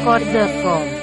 RecorderCom